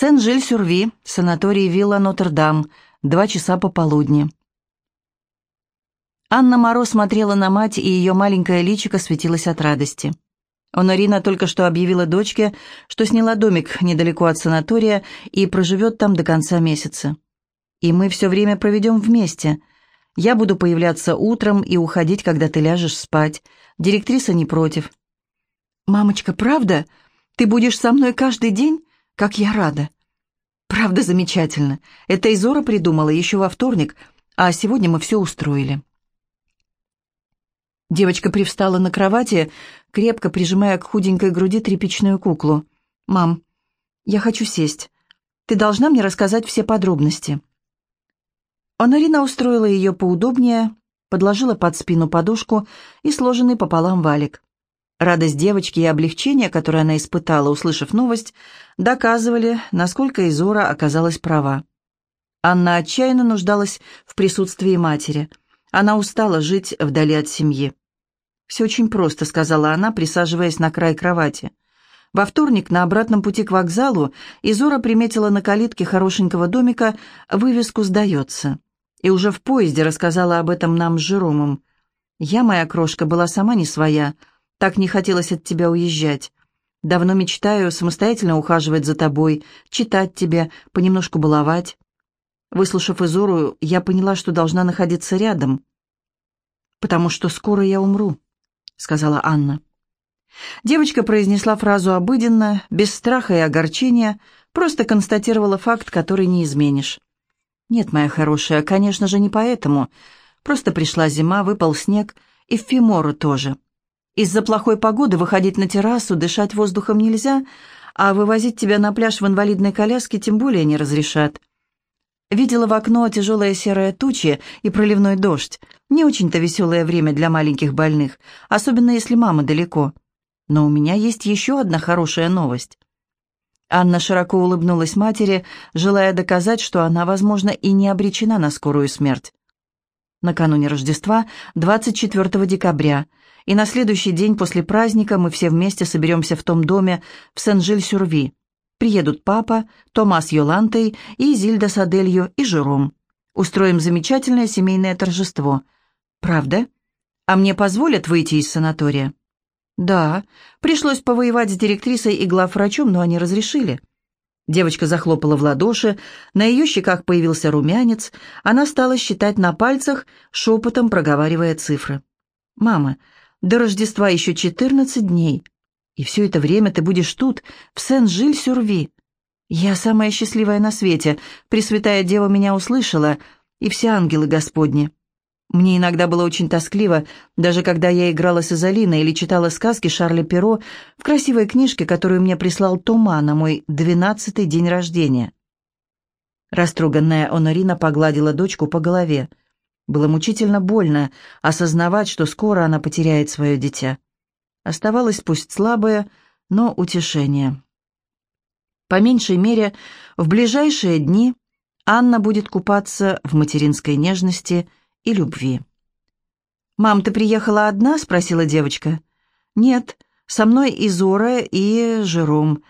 Сен-Жиль-Сюрви, санаторий Вилла Нотр-Дам, два часа пополудни. Анна Моро смотрела на мать, и ее маленькое личико светилось от радости. Онорина только что объявила дочке, что сняла домик недалеко от санатория и проживет там до конца месяца. И мы все время проведем вместе. Я буду появляться утром и уходить, когда ты ляжешь спать. Директриса не против. «Мамочка, правда? Ты будешь со мной каждый день? Как я рада!» «Правда замечательно. Это Изора придумала еще во вторник, а сегодня мы все устроили». Девочка привстала на кровати, крепко прижимая к худенькой груди тряпичную куклу. «Мам, я хочу сесть. Ты должна мне рассказать все подробности». Онарина устроила ее поудобнее, подложила под спину подушку и сложенный пополам валик. Радость девочки и облегчение, которое она испытала, услышав новость, доказывали, насколько Изора оказалась права. Анна отчаянно нуждалась в присутствии матери. Она устала жить вдали от семьи. «Все очень просто», — сказала она, присаживаясь на край кровати. Во вторник на обратном пути к вокзалу Изора приметила на калитке хорошенького домика вывеску «Сдается». И уже в поезде рассказала об этом нам с Жеромом. «Я, моя крошка, была сама не своя. Так не хотелось от тебя уезжать. Давно мечтаю самостоятельно ухаживать за тобой, читать тебе, понемножку баловать». Выслушав Изору, я поняла, что должна находиться рядом, потому что скоро я умру сказала Анна. Девочка произнесла фразу обыденно, без страха и огорчения, просто констатировала факт, который не изменишь. «Нет, моя хорошая, конечно же, не поэтому. Просто пришла зима, выпал снег, и в Фимору тоже. Из-за плохой погоды выходить на террасу, дышать воздухом нельзя, а вывозить тебя на пляж в инвалидной коляске тем более не разрешат. Видела в окно тяжелые серые тучи и проливной дождь. Не очень-то веселое время для маленьких больных, особенно если мама далеко. Но у меня есть еще одна хорошая новость. Анна широко улыбнулась матери, желая доказать, что она, возможно, и не обречена на скорую смерть. Накануне Рождества, 24 декабря, и на следующий день после праздника мы все вместе соберемся в том доме в Сен-Жиль-Сюрви. Приедут папа, Томас Йолантой и Зильда с Аделью и Жером. Устроим замечательное семейное торжество. Правда? А мне позволят выйти из санатория? Да, пришлось повоевать с директрисой и главврачом, но они разрешили. Девочка захлопала в ладоши, на ее щеках появился румянец, она стала считать на пальцах, шепотом проговаривая цифры. «Мама, до Рождества еще четырнадцать дней. И все это время ты будешь тут, в Сен-Жиль-Сюрви. Я самая счастливая на свете, Пресвятая Дева меня услышала, и все ангелы Господни. Мне иногда было очень тоскливо, даже когда я играла с Изолиной или читала сказки Шарля Перо в красивой книжке, которую мне прислал Тома на мой двенадцатый день рождения. Растроганная Онорина погладила дочку по голове. Было мучительно больно осознавать, что скоро она потеряет свое дитя. Оставалось пусть слабое, но утешение. По меньшей мере, в ближайшие дни Анна будет купаться в материнской нежности и любви. «Мам, ты приехала одна?» — спросила девочка. «Нет, со мной и Зора, и Жером.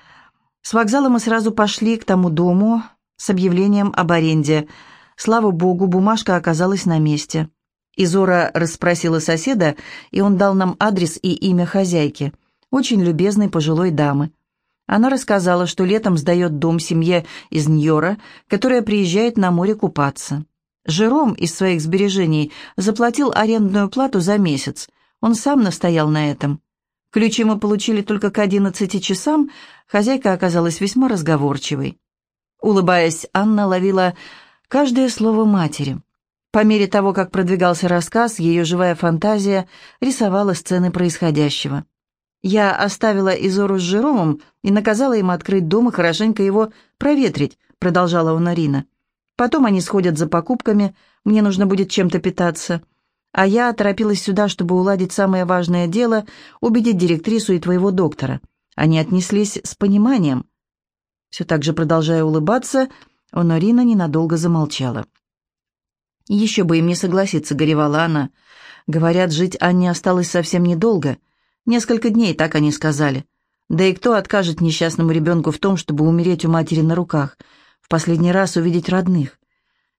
С вокзала мы сразу пошли к тому дому с объявлением об аренде. Слава богу, бумажка оказалась на месте. Изора расспросила соседа, и он дал нам адрес и имя хозяйки, очень любезной пожилой дамы. Она рассказала, что летом сдает дом семье из Ньора, которая приезжает на море купаться. Жером из своих сбережений заплатил арендную плату за месяц. Он сам настоял на этом. Ключи мы получили только к одиннадцати часам, хозяйка оказалась весьма разговорчивой. Улыбаясь, Анна ловила каждое слово матери. По мере того, как продвигался рассказ, ее живая фантазия рисовала сцены происходящего. Я оставила Изору с Жеромом и наказала им открыть дом и хорошенько его проветрить, продолжала Унарина. Потом они сходят за покупками, мне нужно будет чем-то питаться. А я торопилась сюда, чтобы уладить самое важное дело, убедить директрису и твоего доктора. Они отнеслись с пониманием. Все так же продолжая улыбаться, Онорина ненадолго замолчала. «Еще бы им не согласиться», — горевала она. «Говорят, жить Анне осталось совсем недолго. Несколько дней, так они сказали. Да и кто откажет несчастному ребенку в том, чтобы умереть у матери на руках, в последний раз увидеть родных?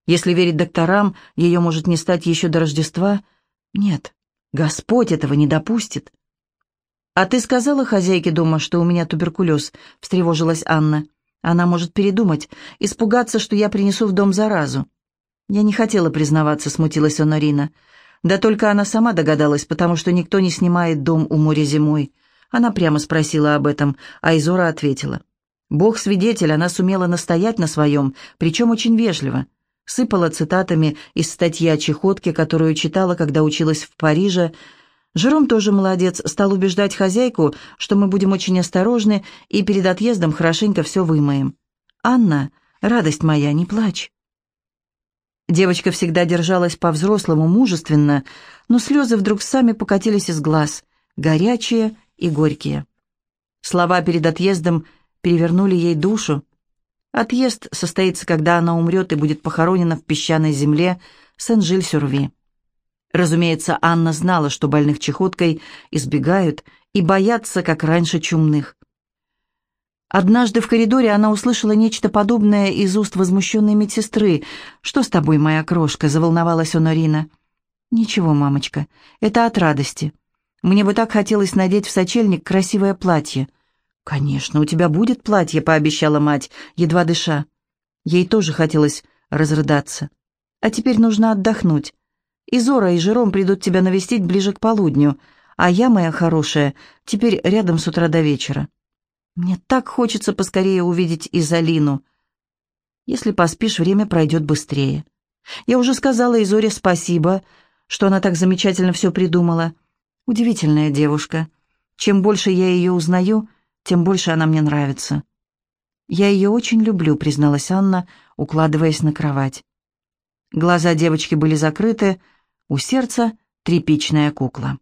Если верить докторам, ее может не стать еще до Рождества. Нет, Господь этого не допустит. «А ты сказала хозяйке дома, что у меня туберкулез?» — встревожилась Анна. «Она может передумать, испугаться, что я принесу в дом заразу». «Я не хотела признаваться», — смутилась Онорина. «Да только она сама догадалась, потому что никто не снимает дом у моря зимой». Она прямо спросила об этом, а Изора ответила. «Бог свидетель, она сумела настоять на своем, причем очень вежливо сыпала цитатами из статьи о чехотке, которую читала, когда училась в Париже. Жером тоже молодец, стал убеждать хозяйку, что мы будем очень осторожны и перед отъездом хорошенько все вымоем. «Анна, радость моя, не плачь». Девочка всегда держалась по-взрослому мужественно, но слезы вдруг сами покатились из глаз, горячие и горькие. Слова перед отъездом перевернули ей душу. Отъезд состоится, когда она умрет и будет похоронена в песчаной земле Сен-Жиль-Сюрви. Разумеется, Анна знала, что больных чехоткой избегают и боятся, как раньше, чумных. Однажды в коридоре она услышала нечто подобное из уст возмущенной медсестры. «Что с тобой, моя крошка?» — заволновалась Онорина. «Ничего, мамочка, это от радости. Мне бы так хотелось надеть в сочельник красивое платье». «Конечно, у тебя будет платье», — пообещала мать, едва дыша. Ей тоже хотелось разрыдаться. «А теперь нужно отдохнуть. И Зора, и Жером придут тебя навестить ближе к полудню, а я, моя хорошая, теперь рядом с утра до вечера. Мне так хочется поскорее увидеть Изолину. Если поспишь, время пройдет быстрее. Я уже сказала Изоре спасибо, что она так замечательно все придумала. Удивительная девушка. Чем больше я ее узнаю, тем больше она мне нравится». «Я ее очень люблю», — призналась Анна, укладываясь на кровать. Глаза девочки были закрыты, у сердца тряпичная кукла.